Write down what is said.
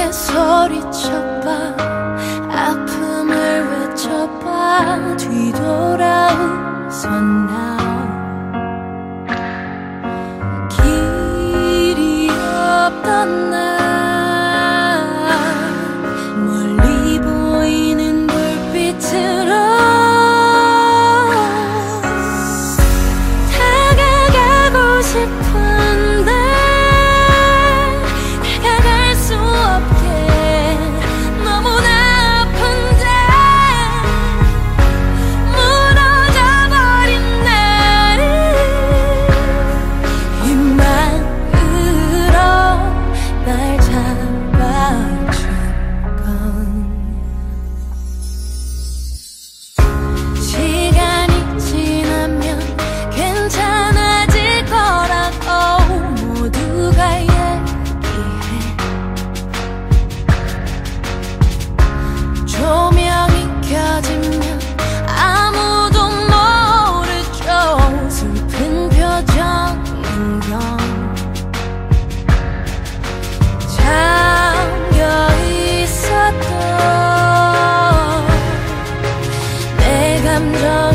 크게 소리쳐봐. 아픔을 외쳐봐. 뒤돌아 웃었 나. 길이 없던 I'm.